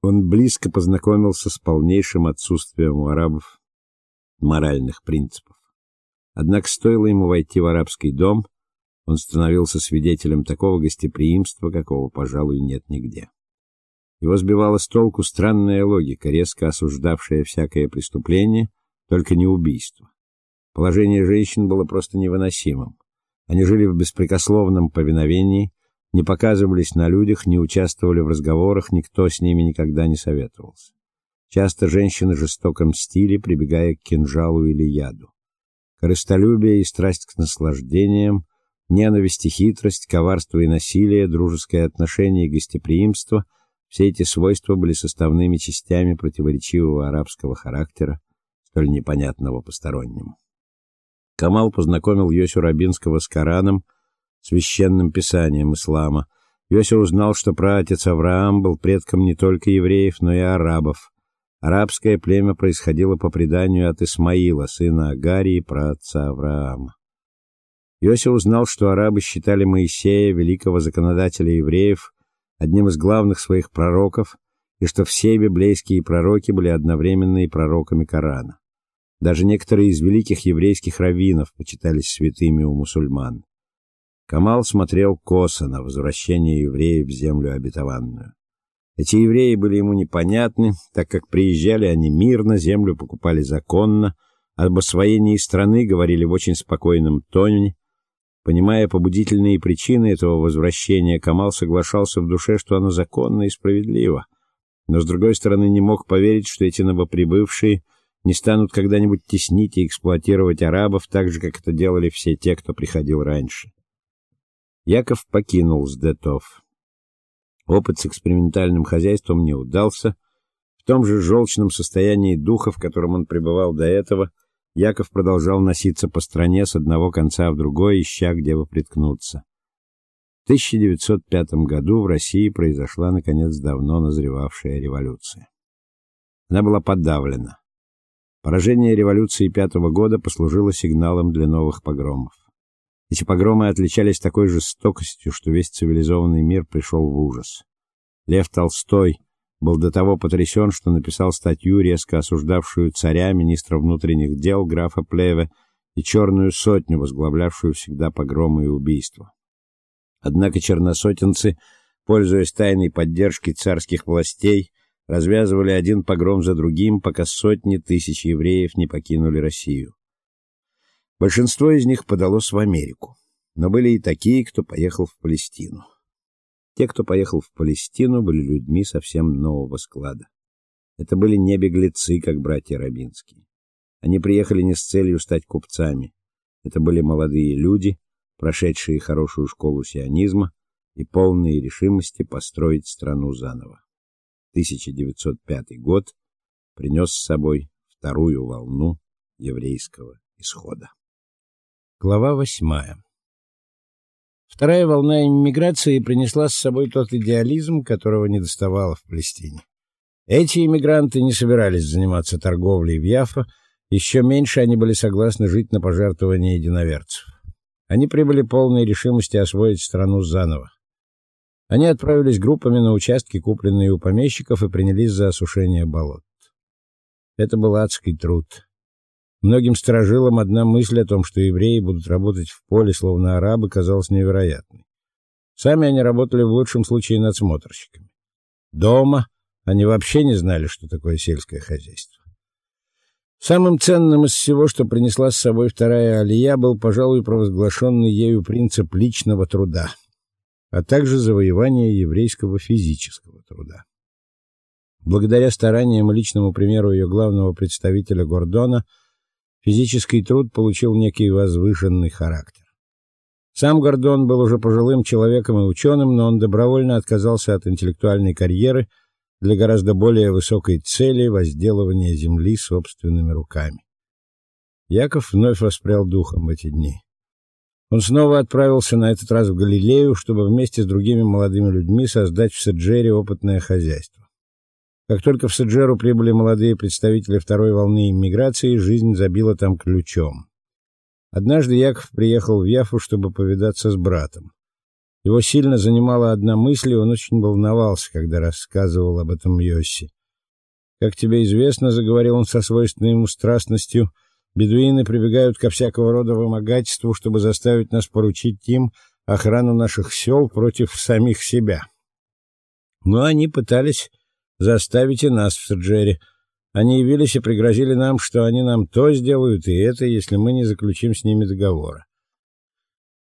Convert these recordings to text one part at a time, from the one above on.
Он близко познакомился с полнейшим отсутствием у арабов моральных принципов. Однако стоило ему войти в арабский дом, он становился свидетелем такого гостеприимства, какого, пожалуй, нет нигде. Его сбивала с толку странная логика, резко осуждавшая всякое преступление, только не убийство. Положение женщин было просто невыносимым. Они жили в беспрекословном повиновении, не показывались на людях, не участвовали в разговорах, никто с ними никогда не советовался. Часто женщины жестоко мстили, прибегая к кинжалу или яду. Корыстолюбие и страсть к наслаждениям, ненависть и хитрость, коварство и насилие, дружеское отношение и гостеприимство все эти свойства были составными частями противоречивого арабского характера, столь непонятного посторонним. Камал познакомил Йосю Рабинского с Кораном, священным писанием ислама. Йося узнал, что праотец Авраам был предком не только евреев, но и арабов. Арабское племя происходило по преданию от Исмаила, сына Агарии, праотца Авраама. Йося узнал, что арабы считали Моисея, великого законодателя евреев, одним из главных своих пророков, и что все библейские пророки были одновременно и пророками Корана. Даже некоторые из великих еврейских раввинов почитались святыми у мусульман. Камал смотрел косо на возвращение евреев в землю обетованную. Эти евреи были ему непонятны, так как приезжали они мирно, землю покупали законно, об освоении страны говорили в очень спокойном тоне. Понимая побудительные причины этого возвращения, Камал соглашался в душе, что оно законно и справедливо, но с другой стороны не мог поверить, что эти новоприбывшие – не станут когда-нибудь теснить и эксплуатировать арабов так же, как это делали все те, кто приходил раньше. Яков покинул Сдетов. Опыт с экспериментальным хозяйством не удался. В том же желчном состоянии духа, в котором он пребывал до этого, Яков продолжал носиться по стране с одного конца в другой, ища, где бы приткнуться. В 1905 году в России произошла наконец давно назревавшая революция. Она была подавлена. Поражение революции пятого года послужило сигналом для новых погромов. Эти погромы отличались такой жестокостью, что весь цивилизованный мир пришел в ужас. Лев Толстой был до того потрясен, что написал статью, резко осуждавшую царя, министра внутренних дел графа Плеве и черную сотню, возглавлявшую всегда погромы и убийства. Однако черносотенцы, пользуясь тайной поддержкой царских властей, развязывали один погром за другим, пока сотни тысяч евреев не покинули Россию. Большинство из них подалось в Америку, но были и такие, кто поехал в Палестину. Те, кто поехал в Палестину, были людьми совсем нового склада. Это были не беглецы, как братья Рабинские. Они приехали не с целью стать купцами. Это были молодые люди, прошедшие хорошую школу сионизма и полные решимости построить страну заново. 1905 год принес с собой вторую волну еврейского исхода. Глава восьмая. Вторая волна иммиграции принесла с собой тот идеализм, которого не доставало в Палестине. Эти иммигранты не собирались заниматься торговлей в Яффа, еще меньше они были согласны жить на пожертвования единоверцев. Они прибыли полной решимости освоить страну заново. Они отправились группами на участки, купленные у помещиков, и принялись за осушение болот. Это был адский труд. Многим сторожилам одна мысль о том, что евреи будут работать в поле, словно арабы, казалась невероятной. Сами они работали в лучшем случае надсмотрщиками. Дома они вообще не знали, что такое сельское хозяйство. Самым ценным из всего, что принесла с собой вторая алия, был, пожалуй, провозглашенный ею принцип личного труда — а также завоевание еврейского физического труда. Благодаря стараниям и личному примеру ее главного представителя Гордона, физический труд получил некий возвышенный характер. Сам Гордон был уже пожилым человеком и ученым, но он добровольно отказался от интеллектуальной карьеры для гораздо более высокой цели возделывания земли собственными руками. Яков вновь воспрял духом в эти дни. Он снова отправился на этот раз в Галилею, чтобы вместе с другими молодыми людьми создать в Седжере опытное хозяйство. Как только в Седжеру прибыли молодые представители второй волны иммиграции, жизнь забила там ключом. Однажды Яков приехал в Яфу, чтобы повидаться с братом. Его сильно занимала одна мысль, и он очень волновался, когда рассказывал об этом Йоси. Как тебе известно, заговорил он со свойственной ему страстностью, бедуины прибегают ко всякого рода вымогательству, чтобы заставить нас поручить им охрану наших сел против самих себя. Но они пытались заставить и нас в Саджере. Они явились и пригрозили нам, что они нам то сделают и это, если мы не заключим с ними договора.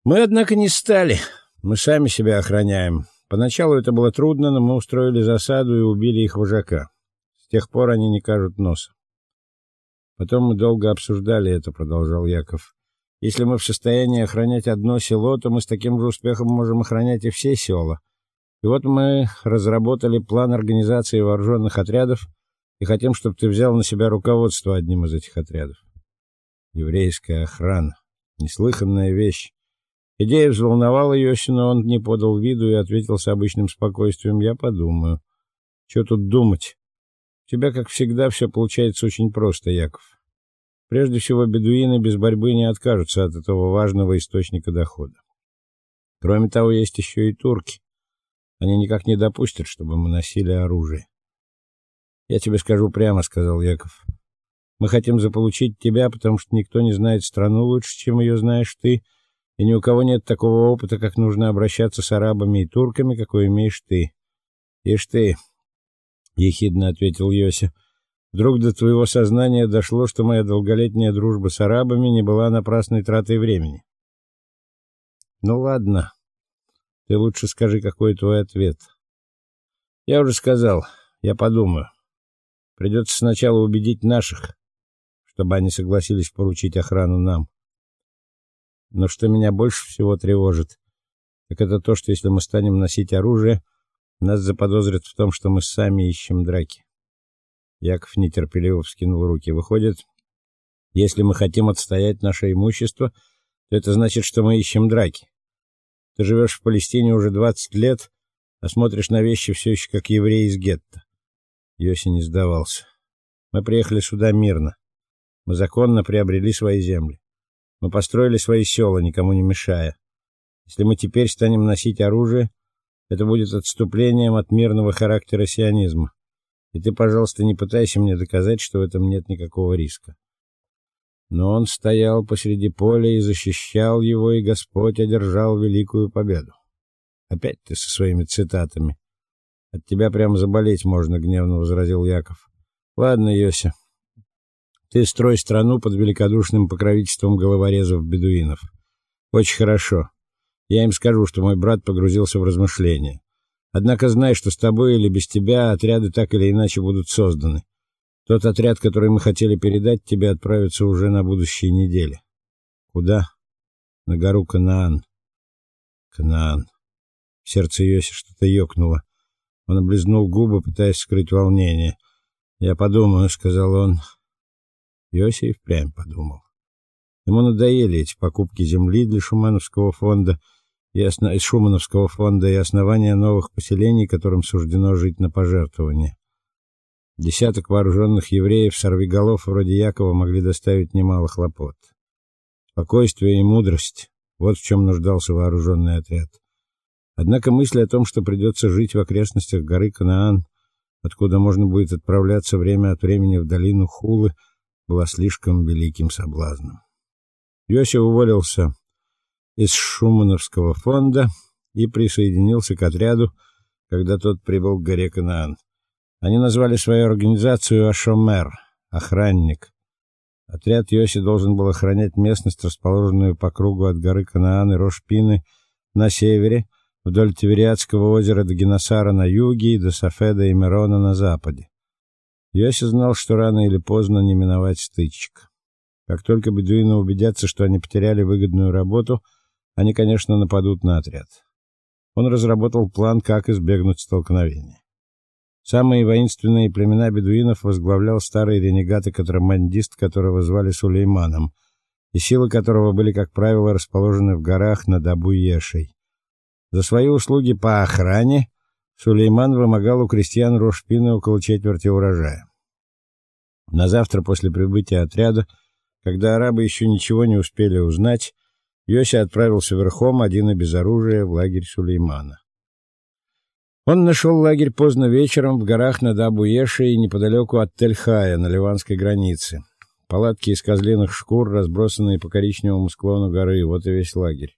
Мы, однако, не стали. Мы сами себя охраняем. Поначалу это было трудно, но мы устроили засаду и убили их вожака. С тех пор они не кажут носа. Потом мы долго обсуждали это, продолжал Яков. Если мы в состоянии охранять одно село, то мы с таким же успехом можем охранять и все села. И вот мы разработали план организации вооруженных отрядов и хотим, чтобы ты взял на себя руководство одним из этих отрядов. Еврейская охрана неслыханная вещь. Идея взволновала Йоси, но он не подал виду и ответил с обычным спокойствием: "Я подумаю. Что тут думать? У тебя, как всегда, все получается очень просто, Яков. Прежде всего, бедуины без борьбы не откажутся от этого важного источника дохода. Кроме того, есть еще и турки. Они никак не допустят, чтобы мы носили оружие. Я тебе скажу прямо, сказал Яков. Мы хотим заполучить тебя, потому что никто не знает страну лучше, чем ее знаешь ты и ни у кого нет такого опыта, как нужно обращаться с арабами и турками, какой имеешь ты. Ишь ты, ехидно ответил Йося. Вдруг до твоего сознания дошло, что моя долголетняя дружба с арабами не была напрасной тратой времени. Ну ладно. Ты лучше скажи, какой твой ответ. Я уже сказал, я подумаю. Придется сначала убедить наших, чтобы они согласились поручить охрану нам. Но что меня больше всего тревожит, так это то, что если мы станем носить оружие, нас заподозрят в том, что мы сами ищем драки. Яков нетерпеливо вскинул руки. Выходит, если мы хотим отстоять наше имущество, то это значит, что мы ищем драки. Ты живешь в Палестине уже 20 лет, а смотришь на вещи все еще как еврей из гетто. Йоси не сдавался. Мы приехали сюда мирно. Мы законно приобрели свои земли. Мы построили свои села, никому не мешая. Если мы теперь станем носить оружие, это будет отступлением от мирного характера сионизма. И ты, пожалуйста, не пытайся мне доказать, что в этом нет никакого риска. Но он стоял посреди поля и защищал его, и Господь одержал великую победу. Опять ты со своими цитатами. От тебя прямо заболеть можно, гневно возразил Яков. Ладно, Йося, ты строй страну под великодушным покровительством головорезов-бедуинов. Очень хорошо. Я им скажу, что мой брат погрузился в размышления. Однако знай, что с тобой или без тебя отряды так или иначе будут созданы. Тот отряд, который мы хотели передать тебе, отправится уже на будущей неделе. Куда? На гору Канаан. Канаан. В сердце Йоси что-то ёкнуло. Он облизнул губы, пытаясь скрыть волнение. "Я подумаю", сказал он. Иосиф прям подумал. Ему надоели эти покупки земли для Шумановского фонда и осно... из Шумановского фонда и основания новых поселений, которым суждено жить на пожертвования. Десяток вооруженных евреев сорвиголов вроде Якова могли доставить немало хлопот. Спокойствие и мудрость вот в чем нуждался вооруженный отряд. Однако мысль о том, что придется жить в окрестностях горы Канаан, откуда можно будет отправляться время от времени в долину Хулы, была слишком великим соблазном. Йося уволился из Шумановского фонда и присоединился к отряду, когда тот прибыл к горе Канаан. Они назвали свою организацию Ашомер охранник. Отряд Йоси должен был охранять местность, расположенную по кругу от горы Канаан и Рошпины на севере, вдоль Тивериадского озера до Геносара на юге и до Сафеда и Мерона на западе. Йоси знал, что рано или поздно не миновать стычек. Как только бедуины убедятся, что они потеряли выгодную работу, они, конечно, нападут на отряд. Он разработал план, как избежать столкновения. Самые воинственные племена бедуинов возглавлял старый ренегат и контрабандист, которого звали Сулейманом, и силы которого были, как правило, расположены в горах над Абу-Ешей. За свои услуги по охране Сулейман вымогал у крестьян Рошпины около четверти урожая. На завтра после прибытия отряда, когда арабы еще ничего не успели узнать, Йося отправился верхом, один и без оружия, в лагерь Сулеймана. Он нашел лагерь поздно вечером в горах над Абу-Ешей, неподалеку от Тель-Хая, на ливанской границе. Палатки из козлиных шкур, разбросанные по коричневому склону горы, вот и весь лагерь.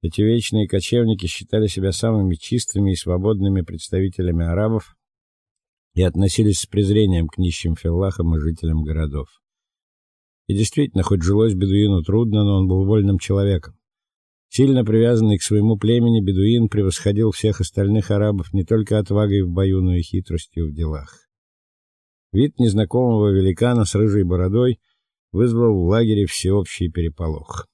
Эти вечные кочевники считали себя самыми чистыми и свободными представителями арабов и относились с презрением к нищим филлахам и жителям городов. И действительно, хоть жилось бедуину трудно, но он был вольным человеком. Сильно привязанный к своему племени, бедуин превосходил всех остальных арабов не только отвагой в бою, но и хитростью в делах. Вид незнакомого великана с рыжей бородой вызвал в лагере всеобщий переполох.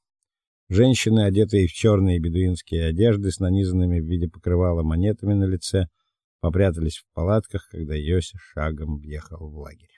Женщины, одетые в черные бедуинские одежды с нанизанными в виде покрывала монетами на лице, попрятались в палатках, когда Йося шагом въехал в лагерь.